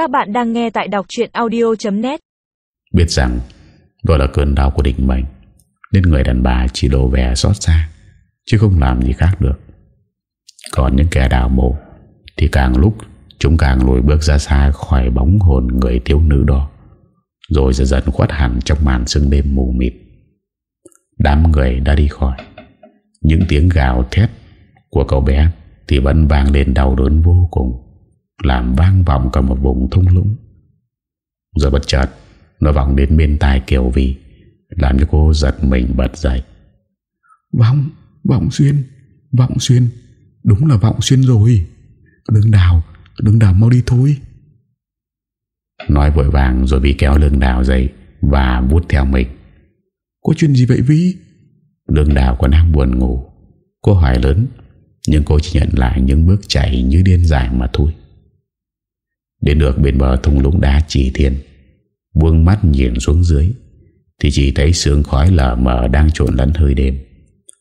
Các bạn đang nghe tại đọc chuyện audio.net Biết rằng đó là cơn đau của định mệnh, Nên người đàn bà chỉ đổ vẻ xót xa, Chứ không làm gì khác được. Còn những kẻ đào mộ, Thì càng lúc Chúng càng lùi bước ra xa khỏi bóng hồn người thiếu nữ đó, Rồi dần dần khuất hẳn trong màn sương đêm mù mịt. Đám người đã đi khỏi. Những tiếng gào thét của cậu bé Thì vẫn vang lên đau đớn vô cùng. Làm vang vọng cả một vùng thung lũng. Rồi bất chợt Nó vọng đến bên tai Kiều Vi Làm cho cô giật mình bật dậy. Vọng, vọng xuyên Vọng xuyên Đúng là vọng xuyên rồi. Đừng đào, đừng đào mau đi thôi. Nói vội vàng rồi bị kéo lưng đào dậy Và vút theo mình. Có chuyện gì vậy Vi? Lương đào còn đang buồn ngủ. Cô hỏi lớn Nhưng cô chỉ nhận lại những bước chạy như điên dài mà thôi Đến được bên bờ thung lũng đá chỉ thiên. Buông mắt nhìn xuống dưới Thì chỉ thấy sương khói lờ mờ đang trộn lẫn hơi đêm.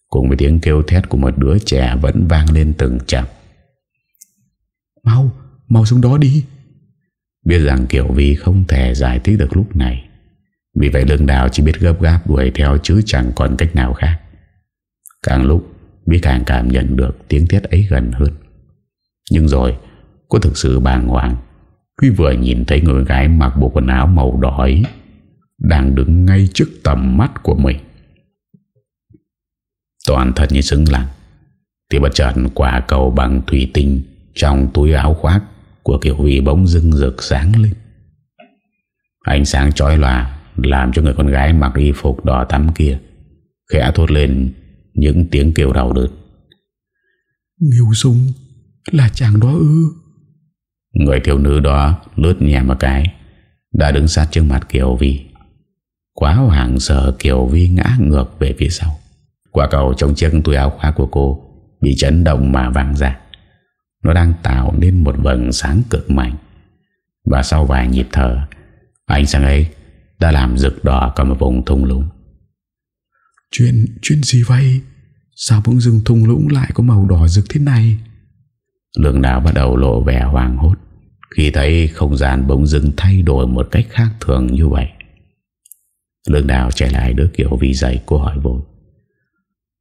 Cùng với tiếng kêu thét của một đứa trẻ vẫn vang lên từng chậm Mau, mau xuống đó đi. Biết rằng Kiều Vi không thể giải thích được lúc này. Vì vậy lương đào chỉ biết gấp gáp đuổi theo chứ chẳng còn cách nào khác. Càng lúc Vi càng cảm nhận được tiếng thét ấy gần hơn. Nhưng rồi Cô thực sự bàng hoàng khi vừa nhìn thấy người gái mặc bộ quần áo màu đỏ ấy, Đang đứng ngay trước tầm mắt của mình. Toàn thật như xứng lặng, Thì bất chợt quả cầu bằng thủy tinh Trong túi áo khoác Của Kiều Huy bóng dưng rực sáng lên. Ánh sáng chói lòa Làm cho người con gái mặc y phục đỏ tắm kia Khẽ thốt lên Những tiếng kêu đau đớn. Nghiêu sung, Là chàng đó ư? Người thiếu nữ đó lướt nhẹ một cái Đã đứng sát trước mặt Kiều Vi. Quá hoảng sợ Kiều Vi ngã ngược về phía sau. Quả cầu trong chiếc túi áo khoác của cô Bị chấn động mà vang ra. Nó đang tạo nên một vầng sáng cực mạnh. Và sau vài nhịp thở Ánh sáng ấy Đã làm rực đỏ cả một vùng thung lũng. Chuyện, chuyện gì vậy? Sao bỗng dưng thung lũng lại có màu đỏ rực thế này? Lương đào bắt đầu lộ vẻ hoàng hốt Khi thấy không gian bỗng dưng thay đổi một cách khác thường như vậy Lương đào chạy lại đứa kiểu vì dậy cô hỏi vội.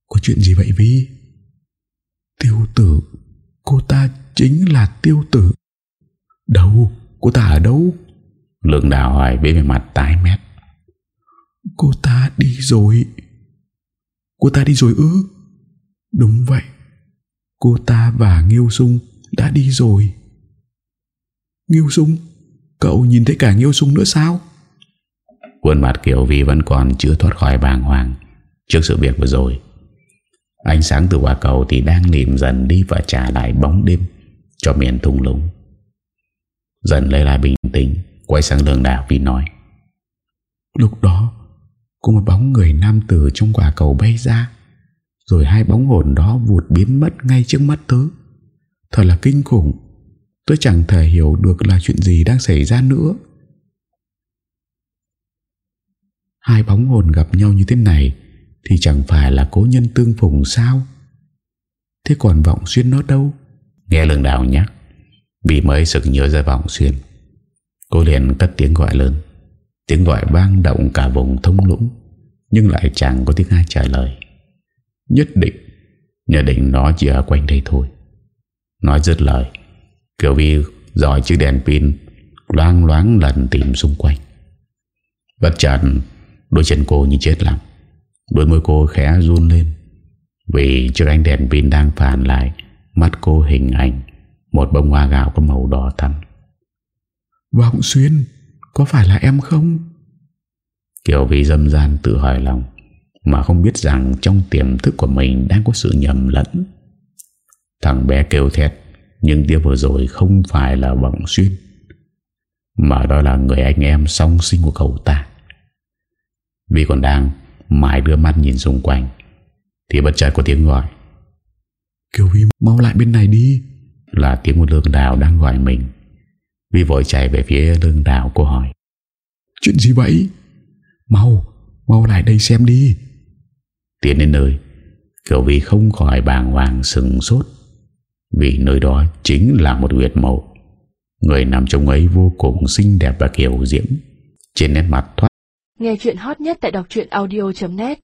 Có chuyện gì vậy Vi Tiêu tử Cô ta chính là tiêu tử. Đâu Cô ta ở đâu? Lương đào hỏi với vẻ mặt tái mét. Cô ta đi rồi. Cô ta đi rồi ư? Đúng vậy. Cô ta và Nghiêu Sung đã đi rồi Nghiêu Sung Cậu nhìn thấy cả Nghiêu Sung nữa sao Khuôn mặt Kiều Vi vẫn còn chưa thoát khỏi bàng hoàng Trước sự việc vừa rồi Ánh sáng từ quả cầu thì đang nìm dần đi và trả lại bóng đêm cho miền thung lũng. Dần lấy lại bình tĩnh, quay sang lương đảo vì nói. Lúc đó, có một bóng người nam tử trong quả cầu bay ra, rồi hai bóng hồn đó vụt biến mất ngay trước mắt tớ. Thật là kinh khủng, tôi chẳng thể hiểu được là chuyện gì đang xảy ra nữa. Hai bóng hồn gặp nhau như thế này thì chẳng phải là cố nhân tương phùng sao? Thế còn vọng xuyên nó đâu? Nghe lương đào nhắc Vì mới sực nhớ ra vọng xuyên, Cô liền cất tiếng gọi lớn. Tiếng gọi vang động cả vùng thông lũng, Nhưng lại chẳng có tiếng ai trả lời. Nhất định Nhất định nó chỉ ở quanh đây thôi. Nói dứt lời Kiều Vi dòi chiếc đèn pin Loáng loáng lần tìm xung quanh. Bất chợt Đôi chân cô như chết lặng. Đôi môi cô khẽ run lên Vì trước ánh đèn pin đang phản lại Mắt cô hình ảnh Một bông hoa gạo có màu đỏ thắm. Vọng Xuyên Có phải là em không? Kiều Vi dâm gian tự hỏi lòng Mà không biết rằng Trong tiềm thức của mình đang có sự nhầm lẫn. Thằng bé kêu thét Nhưng tiếng vừa rồi không phải là Vọng Xuyên Mà đó là người anh em song sinh của cậu ta. Vì còn đang Mãi đưa mắt nhìn xung quanh Thì bất chợt có tiếng gọi. Kiều Vi mau lại bên này đi. Là tiếng một lương đào đang gọi mình. Vi vội chạy về phía lương đào cô hỏi. Chuyện gì vậy? Mau Mau lại đây xem đi. Tiến đến nơi Kiều Vi không khỏi bàng hoàng sừng sốt vì nơi đó chính là một huyệt mộ. Người nằm trong ấy vô cùng xinh đẹp và kiều diễm. Trên nét mặt thoát Nghe chuyện hot nhất tại đọc audio.net